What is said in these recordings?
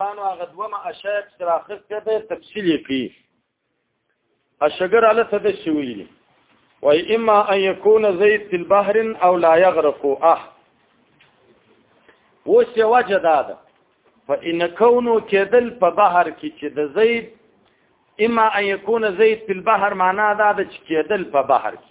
پانو هغه دومه اشعه چې راخص کړي تفصیل یې کړي اشګر علی څه د شوی دي وای اما ان یکون زید فی البحر او لا یغرق اه وش وجه دا ده فإن كونه کېدل په بحر کې چې د زید اما ان یکون زید فی البحر معنا دا ده چې کېدل په بحر کې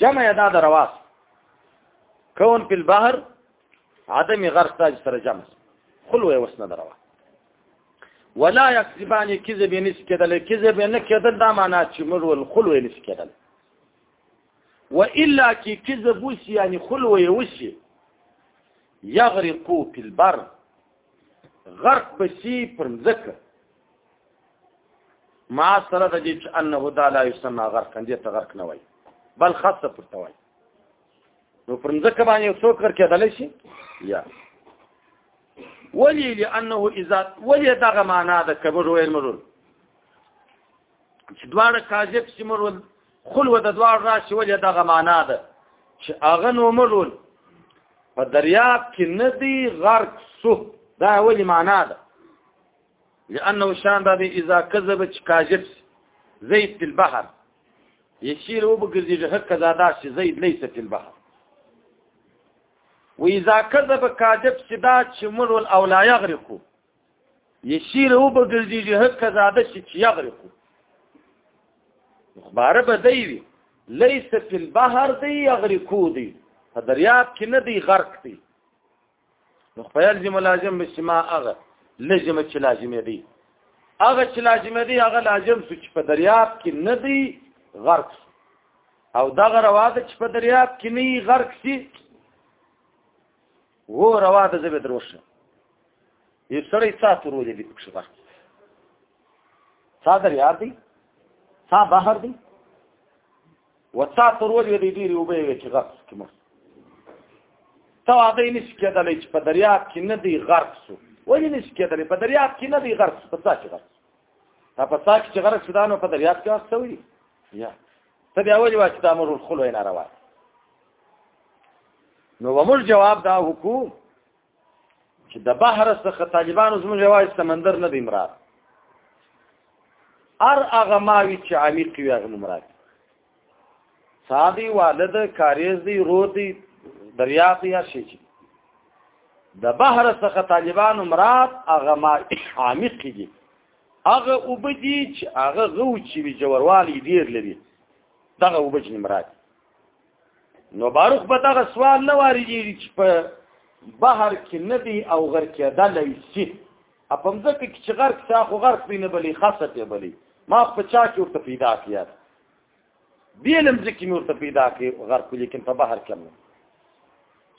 جمع یې دا د رواس کون په البحر عدم غرق تاج سره جمع خلوه وسنه دروا ولا يكذبان كذب نس کېدل کذب نه کېدل دا معنا چې مر ول خلوه نس کېدل والا کی کذب وس یعنی خلوه وس یغرقو په البر غرق بسی پر ځکه ما سره د دې چې انه دا لا یسمع غرق دې ته غرق نه وای بل خاصه پورته وای نو پرمځکه باندې یو څوک غرق کېدلی شي یا ولی لانه اذا ولی دغه معنا د کبر ویل مرول چې دواړه کاذب چې مرول خلوه د دواړه راشي ولی دغه معنا ده چې هغه نو مرول په دریاب کې ندی غرق سو دا ولی معنا ده لانه شان دا دی اذا کذب کاذب زید فی البحر یسیر وبګرځي چې حق زاده چې زید ليس فی البحر واذا كذب كاذب سدا چې مر ول او لا يغرق یسیر وبګرځي چې حق زاده چې يغرق مخبار به دی وی ليس فی البحر دی يغرق دی په دریاب کې نه دی غرق دی نو فیلزم لازم بسما هغه لازم چې لازم دی هغه چې لازم دی هغه لازم سو چې په دریاب کې نه دی غرق او دغه رواده چې په دریاب کې نه غرق شي وو رواده زبې دروشه یو سړی ساتو روزي دی پکښه غرق ساده یار دی سا بهر دی وتا تر ولې دې ډېری وبې وې چې غرق کې مر ته هغه یې نشي کېدلی چې په دریاب کې نه دی غرق سو ولې نشي کېدلی په دریاب کې نه دی غرق سو په څا کې غرق تا په څا کې چې غرق شو دا نو په دریاب کې غرق سوی یا ته بیا ولې وایې چې دا مر الخلو یې ناروا نو ومر جواب دا وکړو چې د بحر څخه طالبانو زموږ یوازې سمندر نه دی مراد ار هغه ماوي چې عمیق وي هغه مراد سادي والد کاریز دی رو دی دریا دی هر شي د بحر څخه طالبانو مراد هغه ما عمیق دي هغه وبدي چې هغه غو چې جوړوالي ډیر لري دغه وبجنی مراد نو باروخ په دغه سوال نه واريږي چې په بهر کې نه دی او غر کې دا لایسي اپم ځکه چې غر کې خو غر کې نه بلی خاصه ته بلی ما په چا کې ورته پیدا کیات دی لم ځکه مې ورته پیدا کې غر کې لیکن په بهر کې نه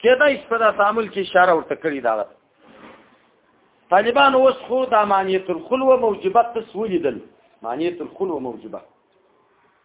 کېدا هیڅ په داسې عمل کې اشاره ورته کړې دا طالبان اوس خو د امانیت الخلوه موجبات تسویل دل معنیت الخلوه موجبات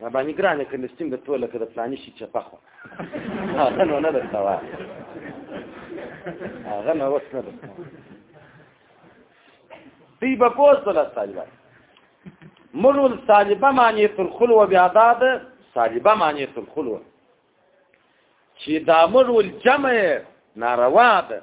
را باندې ګرانه که مې ستونګه توه لکه د پلاني شي چپه خو هغه نو نه درته وایه هغه نو اوس نه درته دوی به پوه سول طالبان مر الطالبه معنی تر خلوه بیا دا ده طالبه معنی تر خلوه چې دا مر الجمع ناروا ده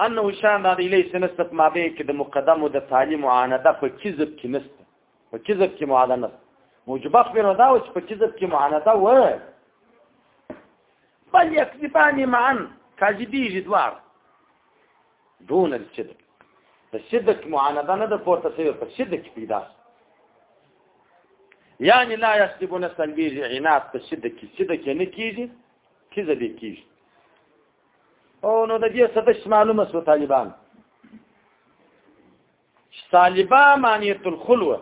انه شان دا دی لیس نسب ما به کې د مقدم او د تالي معانده په کذب کې نسته په کذب کې معانده نسته موجبه خبره دا و چې په کذب کې معانده و بل یکذبان معا کاذبیږي دوار دون الصدق په صدق معانده نه د پورته سوی په صدق پیدا یعنی لا یسلب نسل بیږي عناد په صدق کې صدق نه کیږي کذب کیږي او نو د دې ستش معلومه سو طالبان طالبا معنیت الخلوه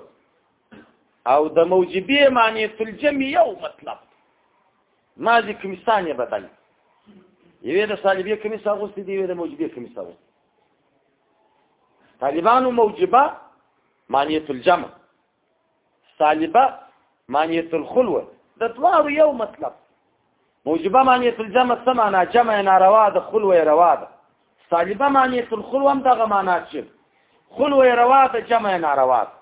او د موجبی معنیت الجمع یو مطلب ما دې کمستان یې بدل یوه د طالبې کمیس اغوستې دی یوه د موجبی کمیس اغوستې طالبانو موجبه معنیت الجمع سالبه معنیت الخلوه د دوارو یو مطلب موجبه معنیت الجمع څه معنا جمع ناروا ده خلوه روا ده سالبه معنیت الخلوه هم دغه معنا چې خلوه روا ده جمع ناروا ده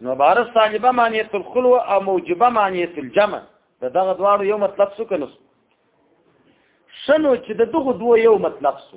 نو بار سالبه معنیت الخلوه او موجبه معنیت الجمع د دغه دوارو یو مطلب څه کنه شنو چې د دغه دوه یو مطلب څه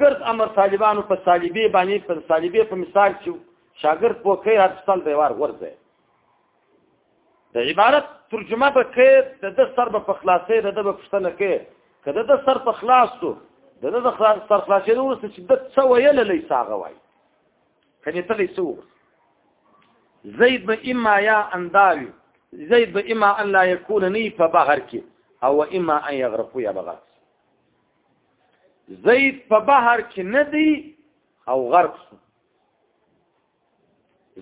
ګرد امر طالبانو په صلیبې باندې په صلیبې په مثال چې شاګرد په کې هرڅل دی وار ورځي د عبارت ترجمه به کې د د سر په خلاصې د د پښتنه کې کله د سر په خلاص شو د د سر خلاصې نو څه چې د څه ویل لې ساغه وای کله ته لې څو زید به اما یا انداوی زید به اما ان لا یکون نی په بحر کې او اما ان یغرقو یا بغاس زید په بحر کې نه دی او غرق شو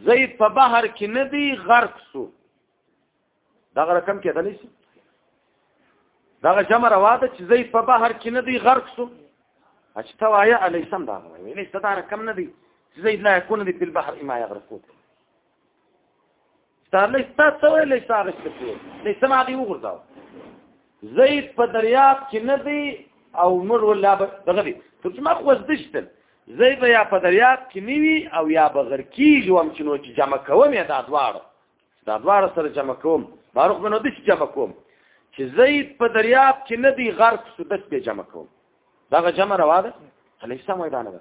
زید په بحر کې نه دی غرق شو دا رقم کې دلی شي دا جمع روا ده چې زید په بحر کې نه دی غرق شو اچ ته وایا علی سم دا وایي نه ستاره کم نه دی زید لا يكون دی په بحر ما يغرقون ستارلې ستاسو ویلې ستاره ستاسو دې سما دی وګورځاو زید په دریاب کې نه دی او مر ولا دغه دی ترڅو ما خو زدشتل زید یا په دریاب کې نیوي او یا بغیر کیږي وم چې نو چې جمع کوم یا دا دواړه دا دواړه سره جمع کوم باروخ منو دې چې جمع کوم چې زید په دریاب کې نه دی غرق شو داس به جمع کوم دا جمع روا ده علی سم وای دا نه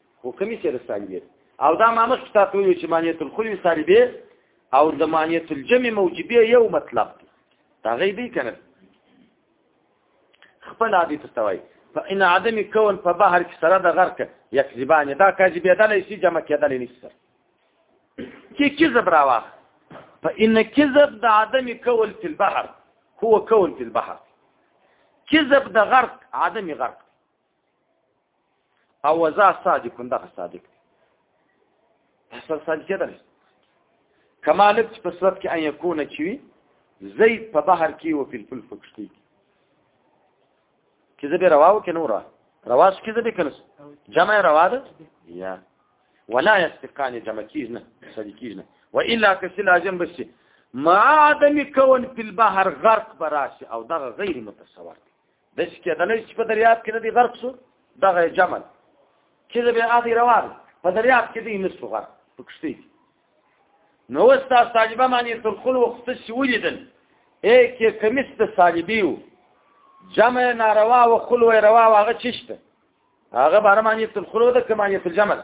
خو کمی سره سالبه او دا ما مخ کتاب ویل چې معنیت الخلو سالبه او د معنیت الجمع موجبه یو مطلب دی دا غیبی کنه خپل عادی تستوي فإن عدم كون په بحر کې سره د غرق یکذبان دا کاذب یدل شي جمع کېدل نشته کې کذب راوخ فإن كذب د عدم كون في البحر هو كون في البحر كذب د غرق عدم غرق او وزا صادق دغه صادق اصل صادق ده کما لبت په صورت کې ان يكون چوي زيد په بحر کې او په الفل فکشتي کې زه به رواو کې نورا رواس کې زه به کنس جمع روا ده یا ولا يستقان جمع کیږي صادق کیږي والا کسل اجم بس ما عدم کون په البحر غرق براسي او دغه غیر متصور د چې کېدلی چې په دریاب کې نه دی غرق شو دغه جمع چې د بیا هغې روان په دریاب کې دی نه شو غرق په کښتۍ کې نو اوس تاسو طالبه باندې تر خپل وخت چې ولیدل ای کې کمیس د صالبي و جمع ناروا و خلو روا و هغه چشته هغه بارمانیت الخلو ده کمانیت الجمل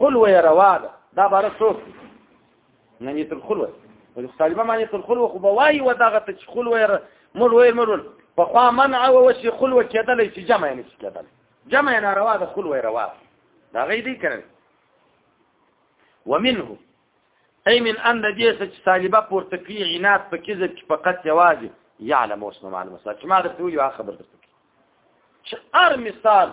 خلوه یې روا ده دا باره څوک معنی تر خلوه وایي طالبه معنی تر خلوه خو به وایي و دغه ته چې خلوه یې مول ویل مول په خوا منع و وشي خلوه کېدلی چې جمع یې نشي کېدلی جمع یې ناروا ده خلوه یې روا ده دا غي دی کړی ومنه اي من ان دې چې طالبه پورته کوي عناد په کذب کې فقط یوازې يعلم اوس نو معلومه چې ما درته ویو خبر درته چې هر مثال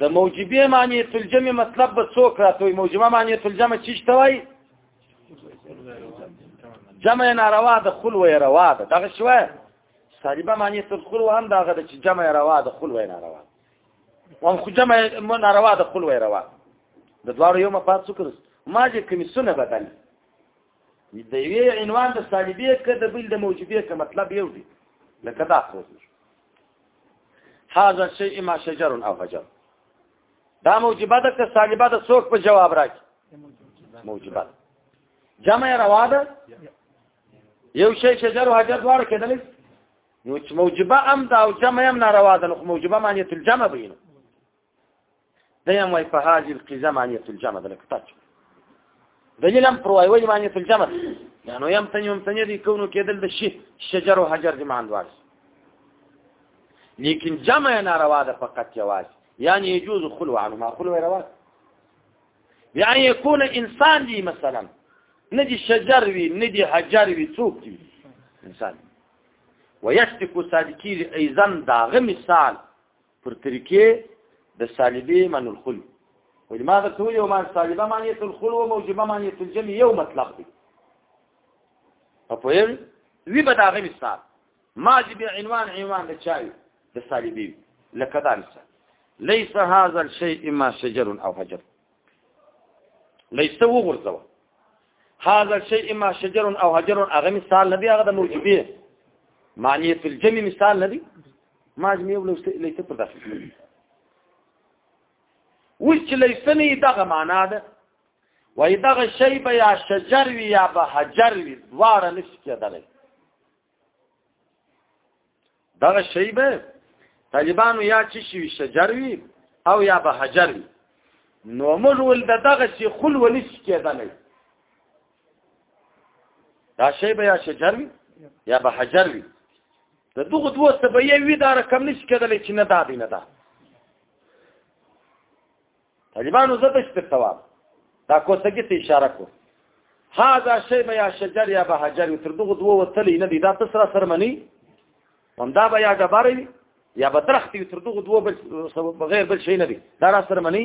د موجبه معنی الجمع مطلب به څوک راتوي موجبه معنی الجمع چی شته وای جمع ناروا د خل وې روا ده دغه شوه سالبه معنی تدخل هم دغه چې جمع روا د خل وې ناروا وان خو جمع ناروا د خل وې روا د دوارو یو مفاد څوک ما چې کوم سنه بدل د یوې عنوان د سالبه کده بل د موجبه ک مطلب یو دی لکه دا خو هاذا الشيء ما شجر او حجر دا موجبه ده که سالبه ده څوک په جواب راکړي موجبه ده جمع روا ده یو شی شجر او حجر دواړه کېدلی نو چې موجبه هم دا او جمع هم ناروا ده نو موجبه معنی تل جمع بینه دیم وای په هاذ القزه معنیه الجمع ده کتاب دلیل هم پر وای وای معنیه الجمع یعنی یم تنی هم تنی دی کونو کېدل د شی شجر او حجر دی معنی واس لیکن جمع ناروا ده فقط یواز یعنی يجوز خلو عنه ما خلو روا يعني يكون انسان دي مثلا ندي شجر وي ندي حجر وي څوک دي انسان ويشتك صادقي ايضا داغه مثال پر طریقې د سالبي من الخل ویل ما درته ویل ما سالبه معنیت الخل او موجبه معنیت الجمع یو مطلب دی په پوهیږ وی به دا غي مثال ماجب عنوان عنوان د چای د سالبي لکه دا مثال ليس هذا الشيء اما شجر او حجر ليس وغرزوا هذا الشيء اما شجر او حجر هغه مثال ندي هغه د موجبه معنیت الجمع مثال ندي ما زمي ولو ليس پر داسې وش چې ليسني دغه معنا ده وای دغه شی به یا شجر وی یا به حجر وی دواړه نشي کېدلی دغه شی به طالبانو یا چې شي شجر وی او یا به حجر وی نو موږ ول دغه شی خل ونی کېدلی دا شی به یا شجر وي یا به حجر وي د دغه دوه څه به یې وي دا رقم نشي کېدلی چې نه دا دی نه دا طالبانو زه ته شپې ثواب دا کوڅګي ته اشاره کو هاذا شی به یا شجر یا به حجر تر دغه دوه وتلی نه دی دا تاسو سره سره منی هم دا به یا ډبره وي یا به درخت وي تر دغه دوه بل بغیر بل شي نه دی دا را سره منی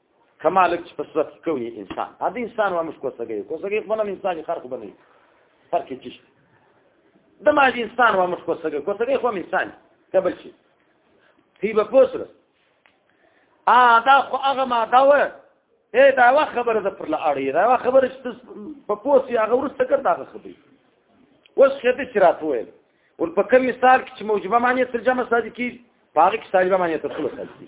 کمالک چې په صورت کې کوي انسان دا د انسان و مش کوسګي کوسګي خو نه انسان خر خو بنوي فرق کې چی د ما د انسان و مش کوسګي کوسګي خو انسان قبل شي هی په پوسره ا دا خو هغه ما دا و اے دا وا خبره ده پر لاړی دا وا خبره چې په پوسي هغه ورسته کړ دا خبره وس خته چې راتوي ول په کوم مثال کې چې موجبه معنی ترجمه صادقي پاره کې سالبه معنی ترجمه صادقي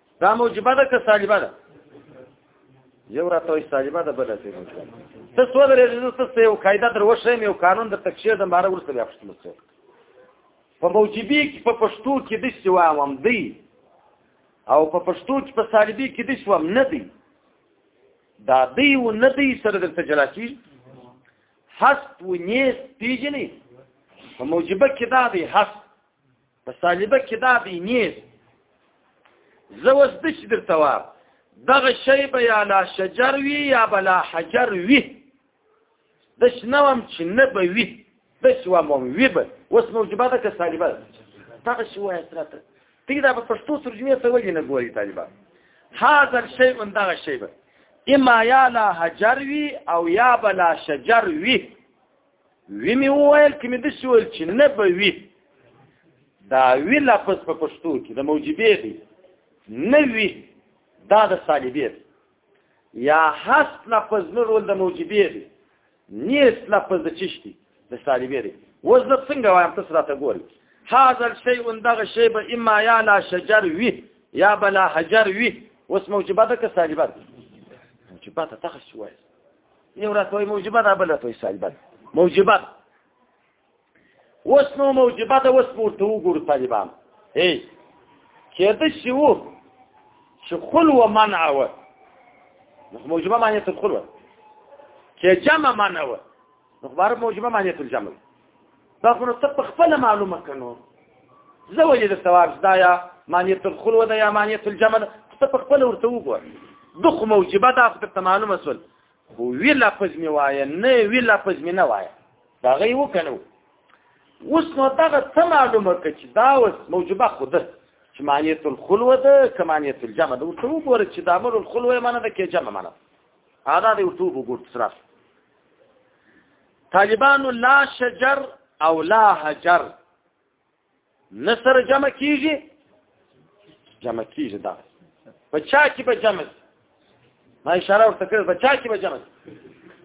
دا موجبه ده که سالبه ده یو راته وي سالبه ده بل څه موجبه ته څو درې ته څه یو قاعده در وښیم یو قانون د تکشیر د ماره ورسره بیا پښتنو څه په موجبي کې په پښتو کې د څه وامم دی او په پښتو کې په سالبي کې د څه وام نه دی دا دی و نه دی سره درته جلا شي حسب و نیست پیجنی په موجبه کې دا دی حسب په سالیبه کې دا دی نیز زه اوس د چې درته وام دغه شی به یا لا شجر وي یا به لا حجر وي د شنه وم چې نه به وي د شوه مم وي به اوس موجبه ده که سالیبه ده دغه شی وایه سراته تی دا په پښتو ترجمه څه ولې نه ګوري طالبان هاذا الشیء دغه شی به اما یا لا حجر وي او یا به لا شجر وي وی می وویل کې می د شول چې نه به وی دا وی لفظ په پښتو کې د موجبه دی نه وی دا د سالبه یا حس لفظ نه رول د موجبه دی نیس لفظ د چشتي د سالبه دی وز د څنګه وایم تاسو راته ګورئ هاذا الشيء دغه شی به اما یا لا شجر وی یا بلا حجر وی وس موجبه ده که سالبه ده موجبه ته تخص شوی یو راته وایي موجبه ده بل راته وایي سالبه ده موجبه ده اوس نو موجبه ده اوس مو ورته وګورو طالبان هی کېده چې و چې خلوه منع وه نو موجبه معنی ته خلوه چې جمع منع وه نو خبر موجبه معنی ته جمع دا خو نو ته په خپل معلومه کنو زه ولې د ثواب دا یا معنی ته خل ودا یا معنی ته جمع ته په خپل ورته وګور دغه موجبه دا خو ته معلومه سول خو وی لفظ می وای نه وی لفظ می نه وای دا غي وکنو اوس نو دغه څه معلومه کړي چې دا اوس موجبه خو ده چې معنی ته خل ودا کمانیت الجمع دا ورته وګور چې دا امر الخلوه معنی ده کې جمع معنی هذا دی ورته وګور سره طالبانو لا شجر او لا حجر نصر جمع کیږي جمع کیږي دا په چا کې به جمع ما اشاره ورته کړې په چا کې به جمع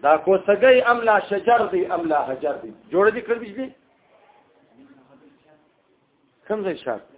دا کوڅګي ام لا شجر دی ام لا حجر دی جوړ دي کړی دي کوم ځای شاته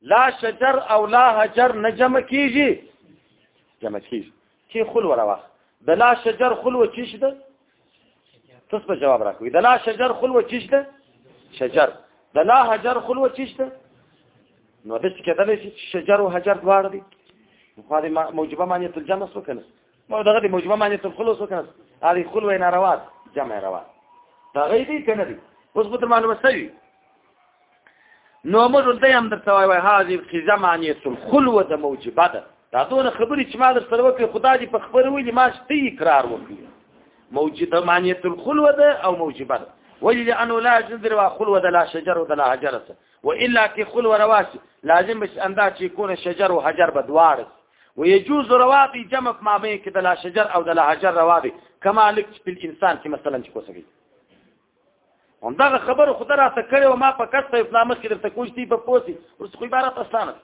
لا شجر او لا حجر نه جمع کیږي جمع کیږي چې خل وروا د لا شجر خل و چیش ده تاسو په جواب راکوي د لا شجر خل و چیش ده شجر د لا حجر خل و چیش ده نو د څه کېدل چې شجر او حجر دواړه دي خو د موجبه معنی تل جمع سو کنه نو دغه د مجمع معنی تر خلوص وکړ هغه خل وینا روات جمع روات دا غي دي کنه دي اوس به معلومه سوي نو موږ دلته هم درته وایو هاذي خزه معنی تر خلو د موجبه ده دا دون خبرې چې ما در سره وکړې خدا دې په خبرو ویلي ما شته اقرار وکړي موجبه معنی تر خلو ده او موجبه ده ولي لانه لا جذر وخلو ده لا شجر وده لا حجر والا کې خلو رواسي لازم بس اندا چې يكون شجر وحجر بدوارس ويجوز روابي جمع ما بين كده لا شجر او ده لا حجر روابي كما لك في الانسان كما مثلا چې کوسوي هم دا خبره خدای را تکړه او ما په کټ په اسلام کې درته کوی دی په پوسی ورس خو عبارت اسانه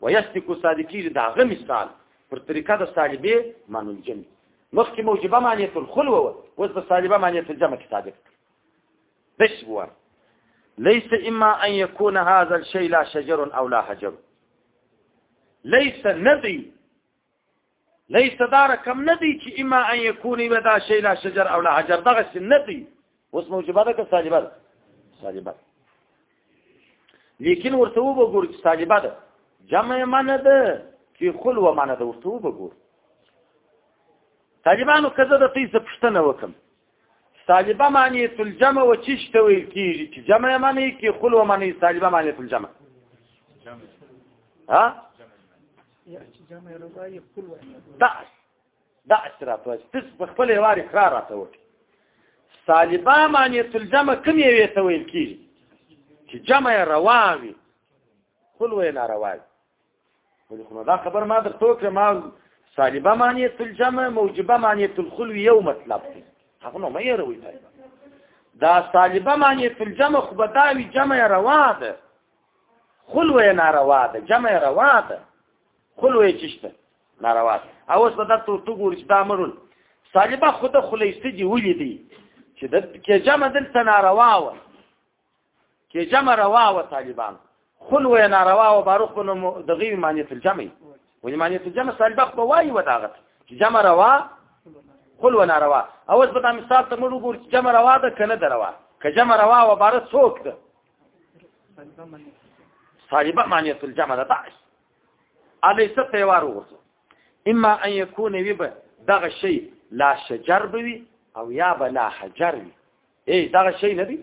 ويستك صادقي دا غ مثال پر طریقه د صالبي معنی الجن مخکې موجبه معنی الخلوه و اوس په صالبه معنی الجمع کې صادق بس هو ليس اما ان يكون هذا الشيء لا شجر او لا حجر ليس ندي ليس دار کم ندي چې اما ان يكون ودا شيء لا شجر او لا حجر دغه سن ندي اوس موجبه ده که سالبه ده سالبه لیکن ورته وګور چې سالبه ده جمع معنی ده چې خلوه معنی ده ورته وګور طالبانو کزه د تیسه پښتنه وکم سالبه معنی الجمع و چیش ته ویل کیږي چې جمع معنی کې خلو معنی سالبه معنی الجمع ها دا دا اسرا په تس په خپل وار اقرار راته وټي سالبه معنی الجمع کوم یې ته ویل کیږي چې جمع رواوي خلو نه رواوي ولې خو دا خبر ما در تو که ما سالبه معنی تل جمع موجبه معنی تل خلو یو مطلب دی هغه نو مې روي دا سالبه معنی تل جمع خو بداوی جمع روا ده خلو یې ناروا ده جمع روا ده خلو یې چشته ناروا ده اوس به دا تو تو ګورځ دا مرول سالبه خود خلیسته دی ولې دی چې د کې جمع دلته ناروا و کې جمع روا او طالبان خل و نه روا او باروخ په نوم د غیب معنی تل جمع وي معنی تل جمع سالبخ په وای و داغت چې جمع روا خل و نه روا او اوس په مثال ته موږ وګورو چې جمع روا ده کنه دروا که جمع روا او بار څوک ده سالبه معنی تل جمع ده تعش علي څه په وار وګورو اما ان يكون ويبه دغه شی لا شجر بوي او یا بلا حجر وي ای دا شی نه دی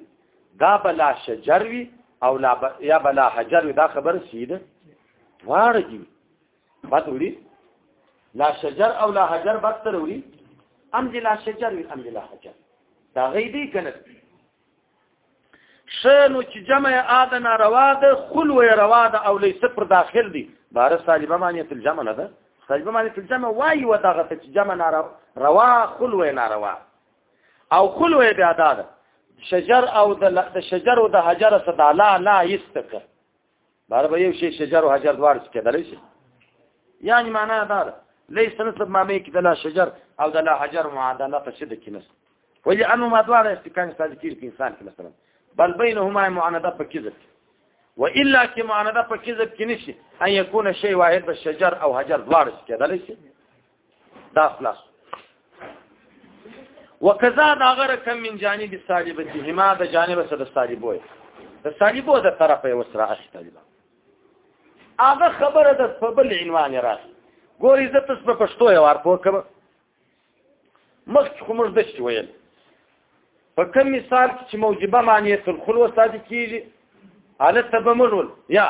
دا بلا شجر وی او لا ب... یا بلا حجر وی دا خبر سید واړه دی بات وړي لا شجر او لا حجر بات تر وړي ام دی لا شجر وی ام دی لا حجر دا غي دی کنه شنو چې جمع اده ناروا ده خلو روا ده او لیس پر داخل دی بار سالبه معنی تل جمع نه ده سالبه معنی تل جمع وای و دغه چې جمع ناروا روا خلو ناروا او خلو بیا دا ده شجر او د شجر او د حجر صدا لا لا یستک بار به یو شی شجر او حجر دوار څه کېدلی شي یعنی معنا دا ده ليس نسب ما مې کې د لا شجر او د لا حجر معادله په شد کې نس ولی انو ما دوار استکان ساده کیږي په انسان کې مثلا بل بینهما معانده په کذب والا کې معانده په کذب کې نشي ان يكون شی واحد بالشجر او حجر دوار څه کېدلی شي دا خلاص وکذا دا غره کم من جانب صالبتهما د جانب سره صالبوي د صالبو د طرفه یو سره اخیستل هغه خبره د فبل عنوان راځي ګوري زه تاسو په پښتو یو ارپو کوم مخکې خو موږ دشت ویل په کوم مثال کې چې موجبه معنی تل خلو ساده کیږي حالت ته بمنول یا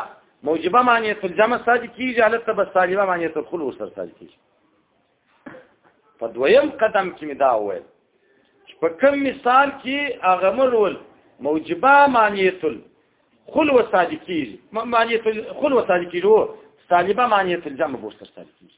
موجبه معنی تل جمع ساده کیږي حالت ته بس سالبه معنی تل خلو سره ساده کیږي په دویم قدم کې مدا وویل چې په کوم مثال کې هغه منول موجبه معنی تل خلو ساده کیږي معنی تل خلو ساده کیږي سالبه معنی تل جمع بوستر ساده کیږي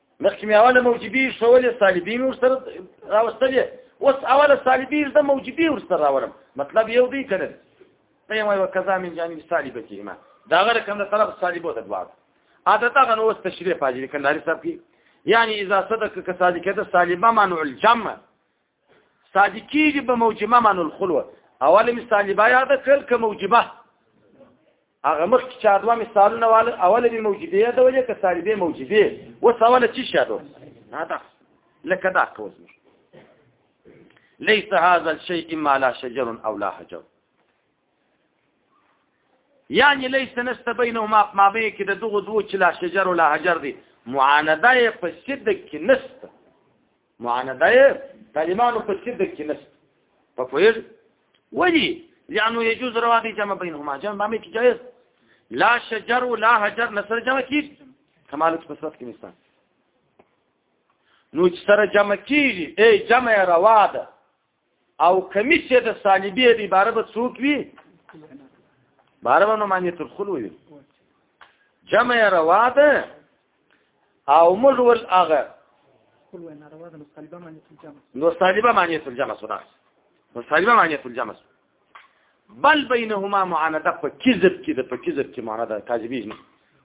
مخکې مې اوله موجبي شولې سالبي مې ورسره راوستلې اوس اوله سالبي زده موجبي ورسره راولم مطلب یو دی کنه ته یې وایو کذا من جانب سالبته ما دا غره کوم د طرف سالبو ته دواړه عادت هغه نو اوس تشریح پاجي کنداري صاحب کې یعنی اذا صدق کصادقه سالبه منع الجمع صادقیږي به موجمه من الخلوه اول مثال دی بیا د کل ک موجبه هغه مخ چې چا دوه مثالونه وال اول دی موجبه د وجه ک سالبه موجبه و سوال چی شادو هدا لکه دا کوز ليس هذا الشيء اما لا شجر او لا حجر يعني ليس نست بينهما ما بين كده دغه دوه چې لا شجر ولا حجر دي معانده په صدق کې نست معانده طالبانو په څیر د کینس په فویل ولی لانه يجوز روادي جمع بينهما جمع ما مې جائز لا شجر ولا حجر نسره جمع کی کمالت په صفت کې نشته نو چې سره جمع کیږي ای جمع روا ده او کمیس د صلیبی دی باره به څوک وي باره به نو معنی تدخل وي جمع روا ده او موږ ول هغه نو صلیبه معنی الجمع سره نو صلیبه معنی الجمع سره بل بینهما معانده په کذب کې د په کذب کې معانده کاذبیزم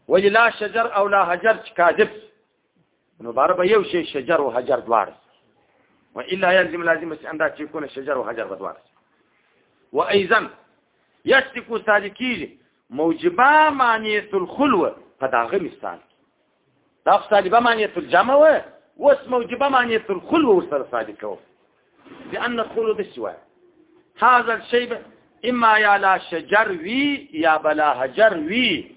ولی لا شجر او لا حجر کاذب نو بار به یو شی شجر او حجر دوار و الا يلزم لازم بس انداز چې کونه شجر او حجر بدوار و ايضا يشتكو سالکیږي موجبه معنیت الخلوه په داغه مثال دا سالبه معنیت الجمع و وس موجبه معنیت الخلوه ورسره سالکو لأن الخلوه بالسوا هذا الشيء اما يا لا شجر وي يا بلا حجر وي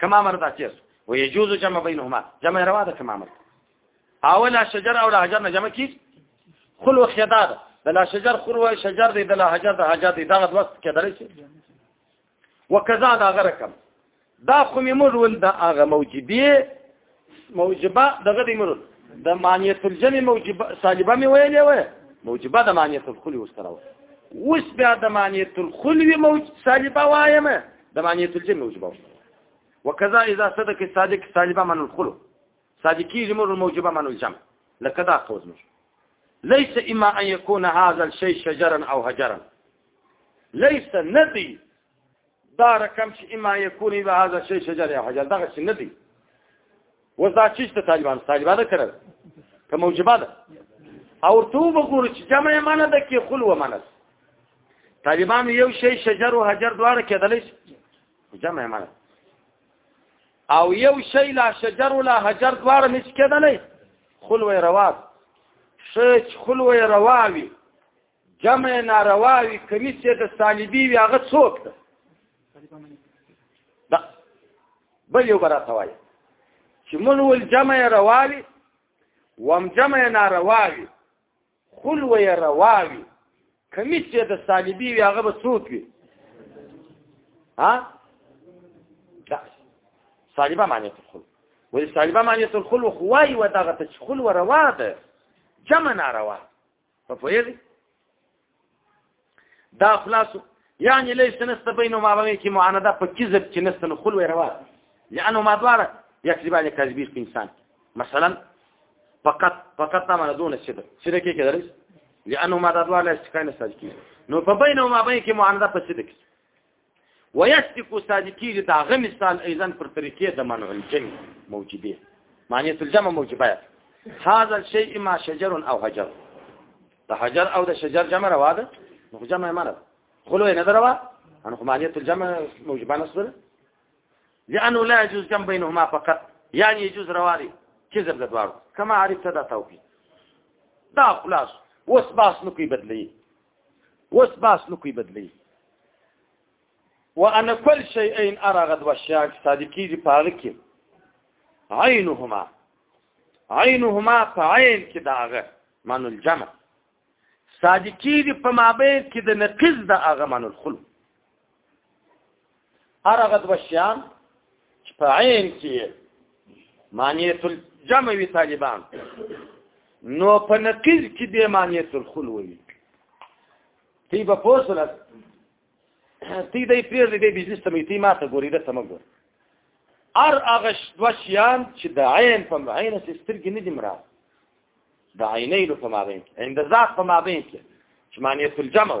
کما مرد اچیس و یجوز جمع بینهما جمع روا ده کما مرد اولا شجر اولا حجر نه جمع کیږي خلو خدا ده بلا شجر خلو شجر دی بلا حجر ده حجر دی دا دوست کېدلی شي وکذا دا غرکم دا خو موږ ول دا هغه موجبه موجبه دغه دی مرو د معنیت الجمع موجبه سالبه می ویلې و موجبه د معنیت الخلو سره و اوس بیا د معنیت الخلو موج سالبه وایم د معنیت الجمع موجبه وکذا اذا صدق الصادق سالبه من الخلو صادقی جمر موجبه من الجمع لکه دا قوز مش ليس اما ان يكون هذا الشيء شجرا او هجرا ليس ندي دا رقم چې اما يكون اذا هذا شيء شجر يا حجر دا څه نه دي وزدا چې ته طالبان طالبان کړل که موجبه ده او تو وګور چې جمع معنی ده کې خلو معنی طالبان یو شی شجر او حجر دواړه کېدل شي جمع معنی او یو شی لا شجر ولا حجر دواړه نش کېدل خلو روات شچ خلو رواوي جمع ناروا وي کمیس یې د صلیبي وي هغه څوک ده دا بل یو براته وایي چې مونږ ول جمع روا وي وم جمع ناروا وي خلو یې روا وي کمیس یې د صلیبي وي هغه به څوک وي ها دا صلیبه معنی ته خلو ولې صلیبه معنی ته خلو خوای و دغه ته خلو روا ده جمع ناروا په فویل دا خلاصو یعنی ليس نست بينه ما بين کی معانده په کذب چې نست خل وي روا لانه ما دواره يكذب على كذب الانسان مثلا فقط فقط ما دون الشبه شبه کې کېدل لانه ما دواره لا استکانه ساجکی نو په بينه ما بين کی معانده په صدق ويسلك صادقي دا غ مثال ايضا پر طريقې د منع الجمع موجبه معنی الجمع موجبه هذا الشيء ما شجر او حجر د حجر او د شجر جمع روا ده نو جمع معنی خلو نه دروا ان خو معنی الجمع موجبه نصبر لانه لا يجوز جمع بينهما فقط يعني يجوز رواري كذب د دوار كما عرفت دا توفي دا خلاص وسباس نو کوي بدلی اوس باس نو کوي بدلی وانا كل شيئين ارى غد وشيان صادقي دي پاغه کې عينهما عينهما فعين کې داغه من الجمع صادقي دي په مابین کې د نقض د اغه من الخلق ارغد وشیان چې په عین کې معنیت الجمع وی طالبان نو په نقیز کې به معنیت الخل وی تی به پوسل تی دې پیر دې بزنس ته میتی ماته ګورې ده سم ګور ار هغه وشیان چې د عین په عین سترګې نه دي مراد د عینین په مابین عند ذات په مابین کې چې معنیت الجمع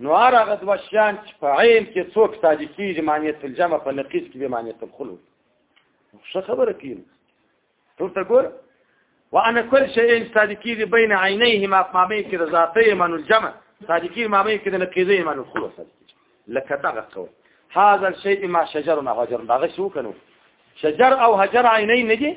نو هر هغه دوه شیان چې په عین کې څوک تاجي کېږي معنیت الجمع په نقیص کې به معنیت الخلو ښه خبره کېږي ټول ته ګوره وأنا كل شيء صادقي ذي بين عينيه ما ما بين كده ذاتي من الجمع صادقي ما بين كده نقيضي من الخلوة صادقي لك دغة قول هذا الشيء ما شجرنا هجر دغة شو كانوا شجر أو هجر عيني نجي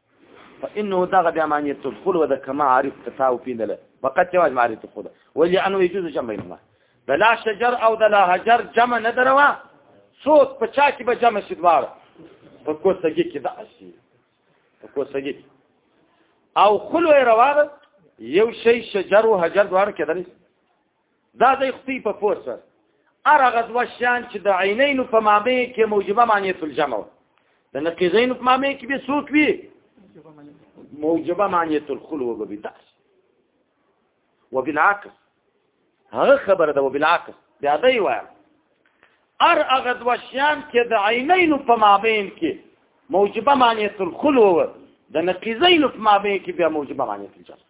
فانه دغه بیا معنی تدخل و د کما عارف تتاو پیندله فقط جواز معرف تدخل ولی انه يجوز جمع بينهما د لا شجر او د لا حجر جمع نه دروا څوک په چا کې به جمع شي دواړه په کوسګي کې دا شي په کوسګي او خلو رواغ یو شی شجر او حجر دواړه کېدلی دا د خپل په پوسه ار غزوه شان چې د عینین په مابه کې موجبه معنی تل جمع د نقیزین په مابه کې به سوق وي موجبه معنی تل خلو به داس وبالعکس هغه خبره ده وبالعکس بیا دی وایم ار هغه دوا شیان کې د عینین په مابین کې موجبه معنی الخلو د نقیزین په مابین کې بیا موجبه معنی الجزم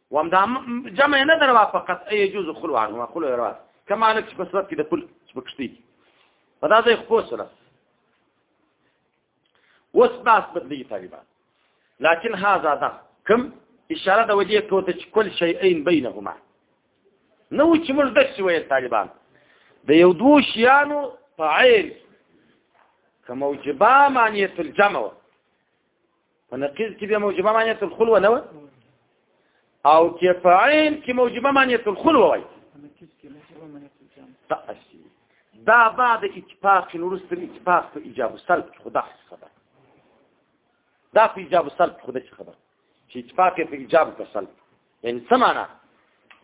وام دا جمع نه دروا فقط اي جوز خلو عنه خلو يروا كما لك په صورت کې د خل بکشتي په دا ځای خو سره وس باس بدلی طالبان لكن هذا ده كم اشاره د وجه ته ته کل شيئين بينهما نو چې موږ د شوي طالبان د یو دوه شیانو په عین کموجبا معنی الجمع په نقیض کې بیا موجبه معنی تل خلوه نه او چې په عین کې موجبه معنی تل خلوه وای دا بعد اتفاق نورست اتفاق په ایجاب سلب خدا خبر دا په ایجاب سلب خدا خبر چې اتفاق په ایجاب په سلب یعنی څه معنا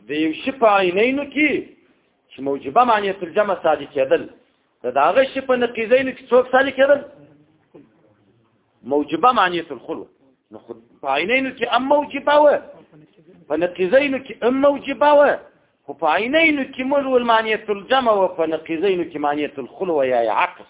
د یو شي په عینینو کې چې موجبه معنی ترجمه ساده کېدل دا دغه شي په نقیزینو کې څوک ساده کېدل موجبه معنی الخلو نو خود په عینینو کې ام موجبه و په نقیزینو کې ام موجبه و خو په عینینو کې مول معنی ترجمه و په نقیزینو کې معنی الخلو یا عکس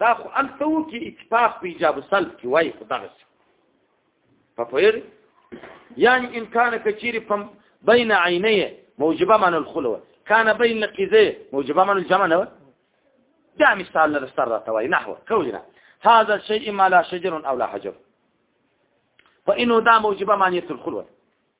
دا خو الته و کې اتفاق په ایجاب سلب کې وای خو دغه څه په پیر یعنی ان کان کثیر په بین عینیه موجبه من الخلوه کان بین لقیزه موجبه من الجمع نه دا مثال لر سره توای نحو قولنا هذا شيء ما لا شجر او لا حجر فانه دا موجبه معنیه الخلوه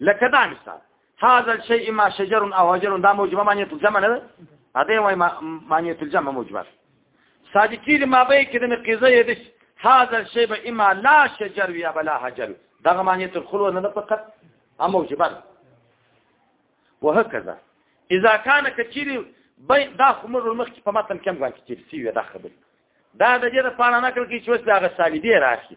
لکه دا مثال هذا الشيء ما شجر او هجر دا موجبه معنی ته جمع نه هدا وای معنی ته جمع موجبه صادقی ما به کې د نقیزه یې دش هذا الشيء به اما لا شجر یا بلا حجر دا معنی ته خلو نه فقط ام موجبه وهكذا اذا كان كثير بي دا خمر المخ په متن کم غوښتي سی وي دا خبره دا د دې لپاره نه کړ کی چې وسه هغه سالیدې راشي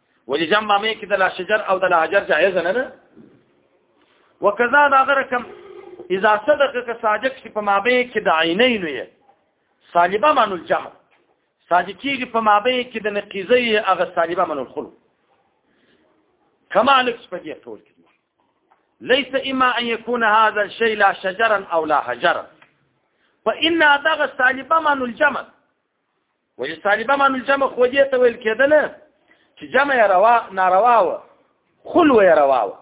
ولې جمع مې کې د لا شجر او د لا حجر جایز نه ده وکذا دا غرکم اذا صدق که صادق شي په مابه کې د عینین وي صالبه معنی الجمع صادقیږي په مابه کې د نقیزي هغه صالبه معنی الخلو کما لکس په دې ټول کې ليس اما ان يكون هذا الشيء لا شجرا او لا حجرا فان دغه صالبه معنی الجمع وې سالبه معنی جمع خو دې ته ویل کېدل چې جمع یې روا ناروا و خلو یې روا و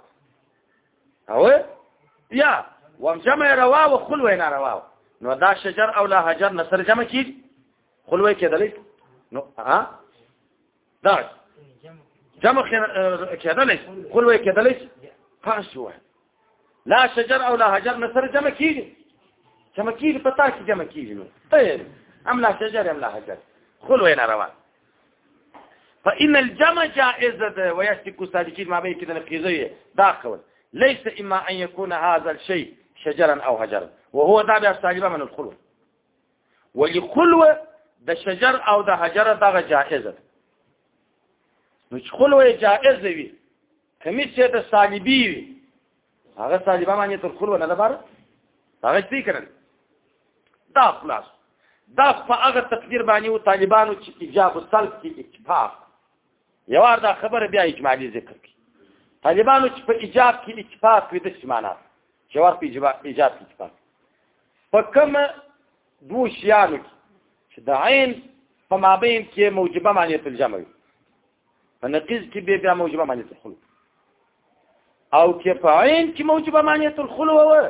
او یا وم جمع یې روا و خلو یې ناروا و نو دا شجر او لا حجر نصر جمع کیږي خلو یې کېدلې نو ها دا جمع کېدلې خپل وې کېدلې پاس وای لا شجر او لا حجر نصر جمع کیږي جمع کیږي پتا کې جمع کیږي نو طيب ام لا شجر ام لا حجر خپل وې نه روان فإن الجمع جائزة ويشتك السالكين ما بين كده نقيزية داخل ليس إما أن يكون هذا الشيء شجرا أو هجرا وهو تابع السالبة من الخلق ولی خلوه د شجر او د حجر دغه جائز ده نو چې خلوه جائز وي کمی چې د صلیبی وي هغه صلیبه باندې تر خلوه نه لپاره هغه څه کړل دا خلاص دا په هغه تقدیر باندې او طالبانو چې ایجاب السلف کې اتفاق یو ار دا خبره بیا اجمالی ذکر کی طالبانو چې په ایجاب کې اتفاق وي د سیمانه چې ور په ایجاب کې اتفاق په کوم دوه شیانو کې چې د عین په مابین کې موجبه معنی تل جمع وي په نقیز کې به بیا موجبه معنی تل خلو او کې په عین کې موجبه معنی تل خلو و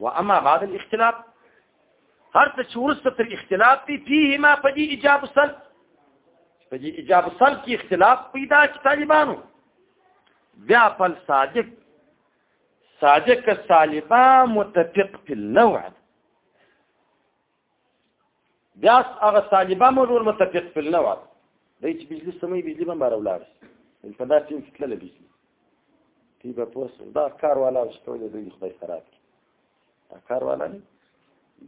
واما بعد الاختلاف هر څه چې ورسته تر اختلاف دی فيهما په دې ایجاب سل په دې ایجاب سل کې اختلاف پیدا چې طالبانو بیا فل صادق صادق الصالبا متفق في النوع بیا هغه طالبه مو نور متفق فل نه وات د چې بجلی سمې بجلی به مار ولار ان په داسې کې تلل بجلی تی به پوس دا کار والا چې ټول دې خدای خراب کی دا کار والا نه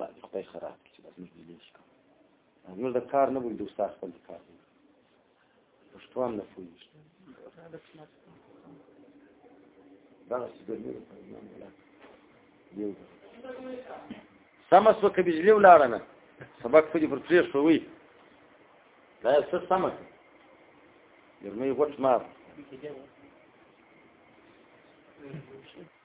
دا خدای خراب کی چې بس مې بجلی شي موږ د کار نه بوي دوستا خپل کار پښتوان نه پوهېږي دغسې د نورو په ایمان ولاړ یو سمه سوه که بجلي ولاړه نه سبق خو دې پر پرېښو وي دا یو څه سمه کړه یو مې غوټ مار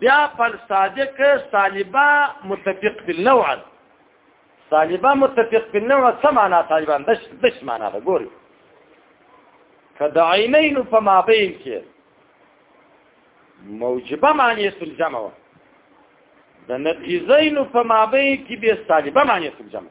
بیا پر صادق طالبا متفق بالنوع طالبا متفق بالنوع څه معنا طالبان دش دش معنا ده ګوري کدا عینین په مابین کې موجبه معنی سلجمه و د نقیزین په مابین کې به طالبا معنی سلجمه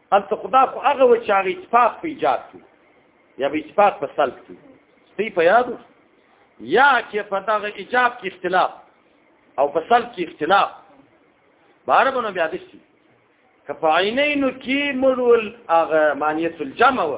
انت خدا خو هغه و چې هغه اتفاق په ایجاد کی یا به اتفاق په سلب کی ستی په یاد یا چې په دغه ایجاب کې اختلاف او په سلب کې اختلاف بار بنو بیا دشي کفاینینو کې مول هغه معنیت الجمع و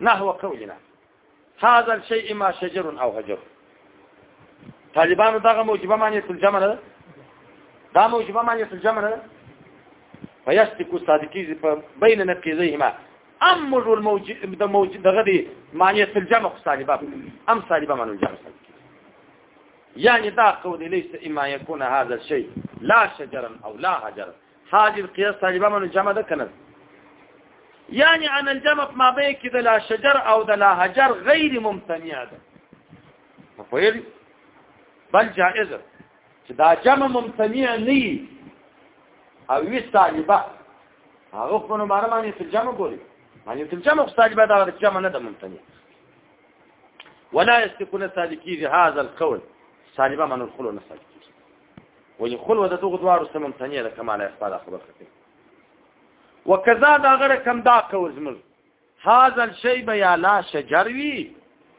نحو قولنا هذا الشيء ما شجر او هجر طالبانو دغه موجبه معنی تل جمع نه دا موجبه معنی تل جمع نه فيشتكو صادقي بين نقيضيهما امر الموجب د موجب دغه دي معنی تل جمع طالبان ام طالبان معنی جمع يعني دا قول ليس اما يكون هذا الشيء لا شجرا او لا هجرا هذه القياس طالبه من جمع ده کنه یعنی ان الجمع ما به کې د لا شجر او د لا حجر غیر ممتنع ده فویل بل جائز چې دا جمع ممتنع نه او وی طالبه هغه خو نو ماره باندې ترجمه کولی باندې ترجمه خو طالبه دا ترجمه نه ده ممتنع ولا يستكون سالكي هذا القول طالبه من الخلو نسالكي ولی خلوه د دغه دوارو سمم تنیه ده کماله اخبار خبر خطی وکذا دا غره کم دا قول زمل هذا الشيء بیا لا شجر وی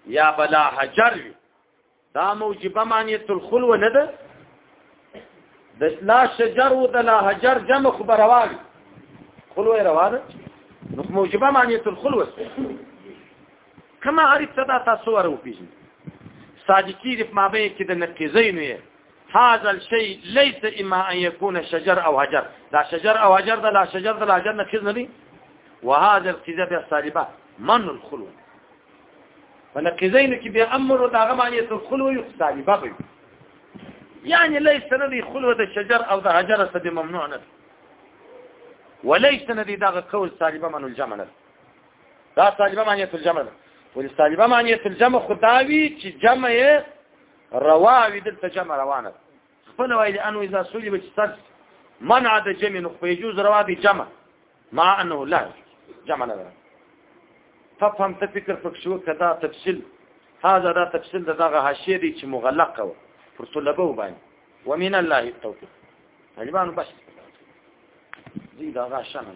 یا بلا حجر وی دا موجبه معنیت الخلوه نه ده د لا شجر و د لا حجر جمع خبروال خلوه روانه نو موجبه معنیت الخلوه کما عارف ته دا تاسو ور وپیژني صادقی د مابه کې د نقیزین یې هاذا الشيء ليس اما ان يكون شجر او حجر دا شجر او حجر دا لا شجر دا لا حجر نقیز نه دي وهذا القیزه بیا صالبه من الخلو فنقیزین کې بیا امر او داغه معنی ته خلو یو صالبه وي يعني ليس ندي خلوة الشجر أو ذا هجر سدي ممنوع ندي وليس ندي داغ قول سالبة من الجمع ندي دا سالبه معنی تل جمع ده ول سالبه معنی تل جمع خداوی چې جمع یې رواوی دلته جمع روانه خپل وایي انو اذا سلب چې صرف منع د جمع نو په يجوز روا دي جمع مع انه لا جمع نه ده فهم ته فکر پک شو کدا تفصیل هذا دا تفصیل دغه حاشیه دي چې مغلقه و پر طلبه وباین ومن الله التوفیق طالبان بس دي دا غشنه